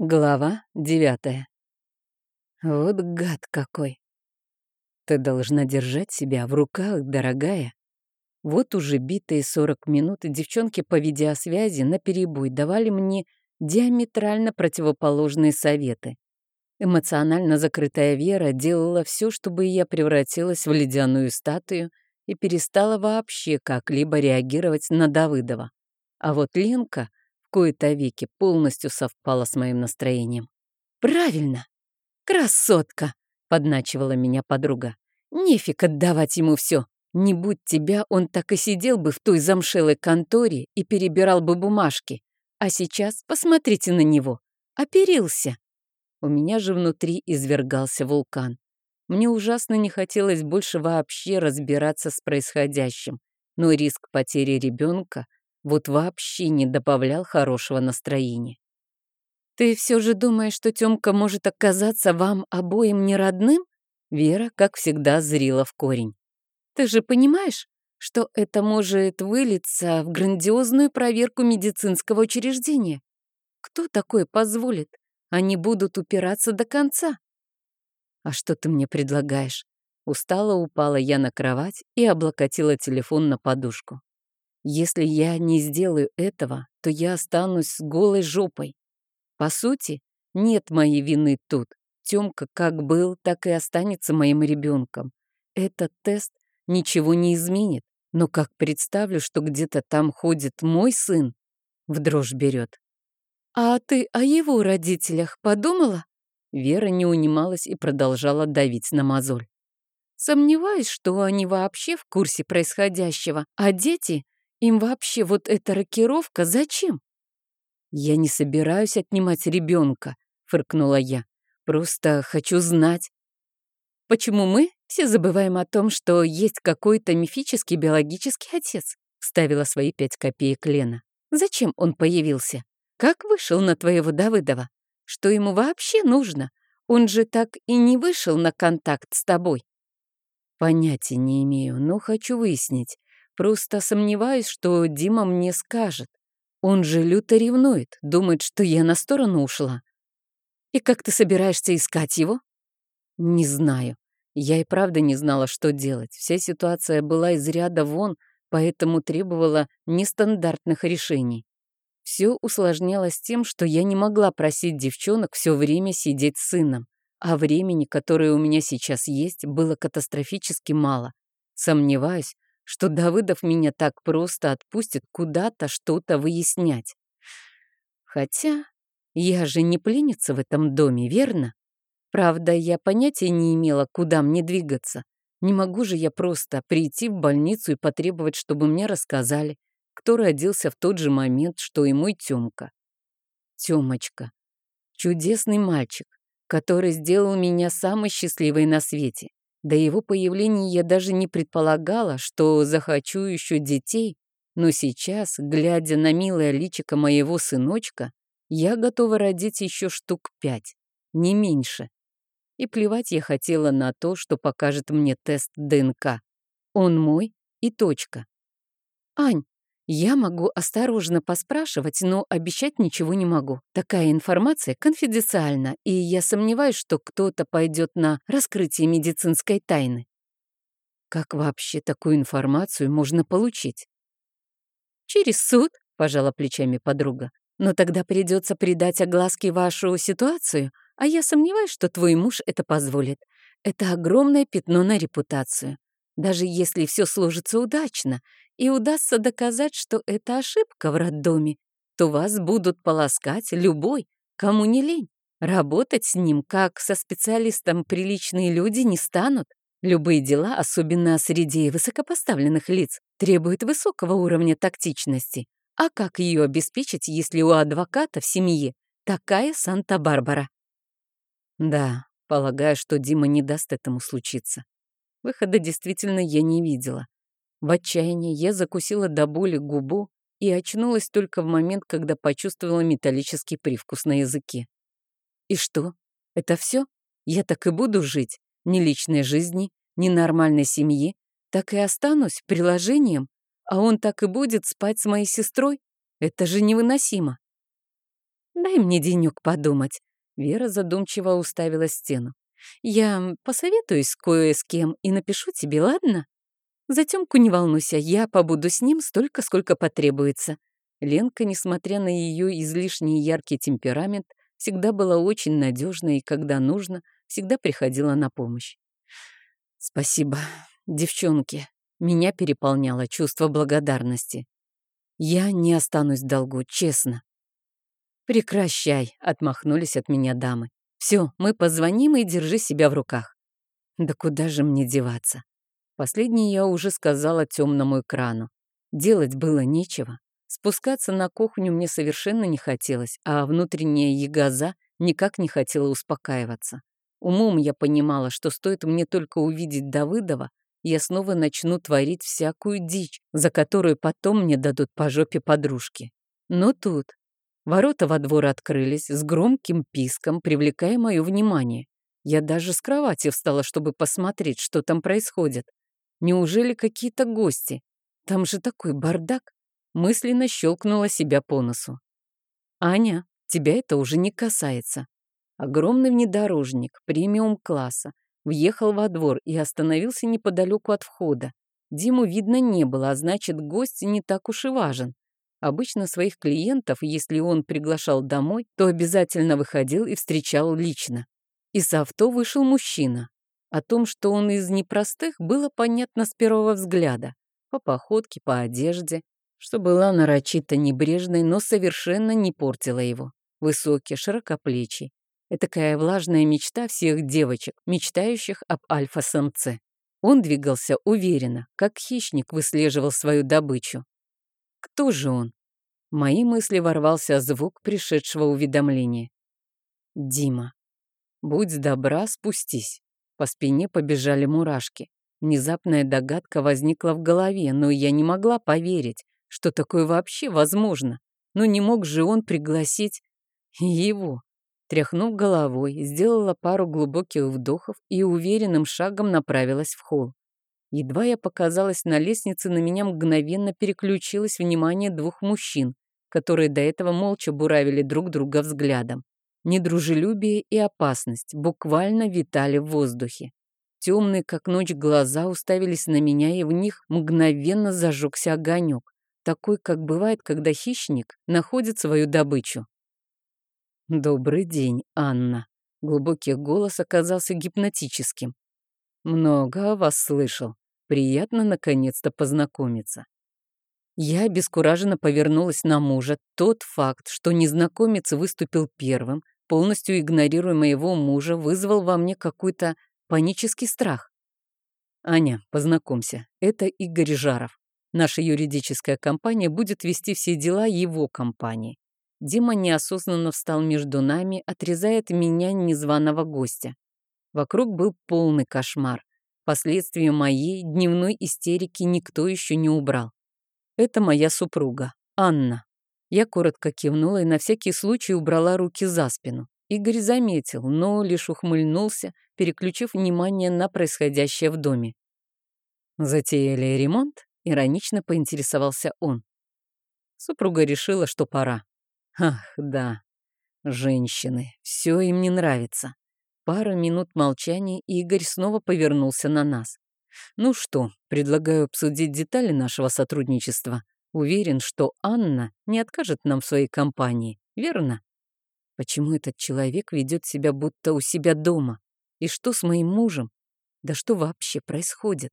Глава девятая. Вот гад какой. Ты должна держать себя в руках, дорогая. Вот уже битые 40 минут девчонки по видеосвязи наперебой давали мне диаметрально противоположные советы. Эмоционально закрытая Вера делала все, чтобы я превратилась в ледяную статую и перестала вообще как-либо реагировать на Давыдова. А вот Ленка кои-то веки полностью совпало с моим настроением. «Правильно! Красотка!» — подначивала меня подруга. «Нефиг отдавать ему все. Не будь тебя, он так и сидел бы в той замшелой конторе и перебирал бы бумажки. А сейчас посмотрите на него. Оперился!» У меня же внутри извергался вулкан. Мне ужасно не хотелось больше вообще разбираться с происходящим, но риск потери ребенка вот вообще не добавлял хорошего настроения. «Ты все же думаешь, что Тёмка может оказаться вам обоим не родным?» Вера, как всегда, зрила в корень. «Ты же понимаешь, что это может вылиться в грандиозную проверку медицинского учреждения? Кто такой позволит? Они будут упираться до конца». «А что ты мне предлагаешь?» Устало упала я на кровать и облокотила телефон на подушку. Если я не сделаю этого, то я останусь с голой жопой. По сути, нет моей вины тут. Тёмка как был, так и останется моим ребенком. Этот тест ничего не изменит, но как представлю, что где-то там ходит мой сын, в дрожь берет. «А ты о его родителях подумала?» Вера не унималась и продолжала давить на мозоль. «Сомневаюсь, что они вообще в курсе происходящего, а дети им вообще вот эта рокировка зачем? Я не собираюсь отнимать ребенка, фыркнула я. Просто хочу знать. Почему мы все забываем о том, что есть какой-то мифический биологический отец? Ставила свои пять копеек Лена. Зачем он появился? Как вышел на твоего Давыдова? Что ему вообще нужно? Он же так и не вышел на контакт с тобой. Понятия не имею, но хочу выяснить, Просто сомневаюсь, что Дима мне скажет. Он же люто ревнует, думает, что я на сторону ушла. И как ты собираешься искать его? Не знаю. Я и правда не знала, что делать. Вся ситуация была из ряда вон, поэтому требовала нестандартных решений. Все усложнялось тем, что я не могла просить девчонок все время сидеть с сыном, а времени, которое у меня сейчас есть, было катастрофически мало. Сомневаюсь, что Давыдов меня так просто отпустит куда-то что-то выяснять. Хотя я же не пленница в этом доме, верно? Правда, я понятия не имела, куда мне двигаться. Не могу же я просто прийти в больницу и потребовать, чтобы мне рассказали, кто родился в тот же момент, что и мой Тёмка. Тёмочка. Чудесный мальчик, который сделал меня самой счастливой на свете. До его появления я даже не предполагала, что захочу еще детей, но сейчас, глядя на милое личико моего сыночка, я готова родить еще штук пять, не меньше. И плевать я хотела на то, что покажет мне тест ДНК. Он мой и точка. «Ань, я могу осторожно поспрашивать, но обещать ничего не могу. Такая информация конфиденциальна, и я сомневаюсь, что кто-то пойдет на раскрытие медицинской тайны. Как вообще такую информацию можно получить? Через суд, пожала плечами подруга. Но тогда придется придать огласке вашу ситуацию, а я сомневаюсь, что твой муж это позволит. Это огромное пятно на репутацию. Даже если все сложится удачно, и удастся доказать, что это ошибка в роддоме, то вас будут полоскать любой, кому не лень. Работать с ним, как со специалистом приличные люди, не станут. Любые дела, особенно среди высокопоставленных лиц, требуют высокого уровня тактичности. А как ее обеспечить, если у адвоката в семье такая Санта-Барбара? Да, полагаю, что Дима не даст этому случиться. Выхода действительно я не видела. В отчаянии я закусила до боли губу и очнулась только в момент, когда почувствовала металлический привкус на языке. И что? Это все? Я так и буду жить? Ни личной жизни, ни нормальной семьи? Так и останусь приложением? А он так и будет спать с моей сестрой? Это же невыносимо. Дай мне денек подумать. Вера задумчиво уставила стену. Я посоветуюсь кое с кем и напишу тебе, ладно? За Тёмку не волнуйся, я побуду с ним столько, сколько потребуется. Ленка, несмотря на ее излишний яркий темперамент, всегда была очень надежна и, когда нужно, всегда приходила на помощь. Спасибо, девчонки. Меня переполняло чувство благодарности. Я не останусь в долгу, честно. Прекращай, отмахнулись от меня дамы. Все, мы позвоним и держи себя в руках. Да куда же мне деваться? Последнее я уже сказала темному экрану. Делать было нечего. Спускаться на кухню мне совершенно не хотелось, а внутренняя ягоза никак не хотела успокаиваться. Умом я понимала, что стоит мне только увидеть Давыдова, я снова начну творить всякую дичь, за которую потом мне дадут по жопе подружки. Но тут ворота во двор открылись с громким писком, привлекая мое внимание. Я даже с кровати встала, чтобы посмотреть, что там происходит. Неужели какие-то гости? Там же такой бардак мысленно щелкнула себя по носу. «Аня, тебя это уже не касается». Огромный внедорожник премиум-класса въехал во двор и остановился неподалеку от входа. Диму видно не было, а значит, гость не так уж и важен. Обычно своих клиентов, если он приглашал домой, то обязательно выходил и встречал лично. Из авто вышел мужчина. О том, что он из непростых, было понятно с первого взгляда. По походке, по одежде, что была нарочито небрежной, но совершенно не портила его. Высокий, широкоплечий. Этакая влажная мечта всех девочек, мечтающих об альфа-самце. Он двигался уверенно, как хищник выслеживал свою добычу. Кто же он? В мои мысли ворвался звук пришедшего уведомления. Дима. Будь добра, спустись. По спине побежали мурашки. Внезапная догадка возникла в голове, но я не могла поверить, что такое вообще возможно? Но не мог же он пригласить его. Тряхнув головой, сделала пару глубоких вдохов и уверенным шагом направилась в холл. Едва я показалась на лестнице, на меня мгновенно переключилось внимание двух мужчин, которые до этого молча буравили друг друга взглядом. Недружелюбие и опасность буквально витали в воздухе. Темные, как ночь, глаза уставились на меня, и в них мгновенно зажегся огонек такой, как бывает, когда хищник находит свою добычу. «Добрый день, Анна». Глубокий голос оказался гипнотическим. «Много о вас слышал. Приятно наконец-то познакомиться». Я обескураженно повернулась на мужа. Тот факт, что незнакомец выступил первым, полностью игнорируя моего мужа, вызвал во мне какой-то панический страх. «Аня, познакомься, это Игорь Жаров. Наша юридическая компания будет вести все дела его компании. Дима неосознанно встал между нами, отрезая от меня незваного гостя. Вокруг был полный кошмар. Последствия моей дневной истерики никто еще не убрал. Это моя супруга, Анна. Я коротко кивнула и на всякий случай убрала руки за спину. Игорь заметил, но лишь ухмыльнулся, переключив внимание на происходящее в доме. Затеяли ремонт? Иронично поинтересовался он. Супруга решила, что пора. Ах, да, женщины, все им не нравится. Пара минут молчания, и Игорь снова повернулся на нас. Ну что, предлагаю обсудить детали нашего сотрудничества. Уверен, что Анна не откажет нам в своей компании, верно? Почему этот человек ведет себя будто у себя дома? И что с моим мужем? Да что вообще происходит?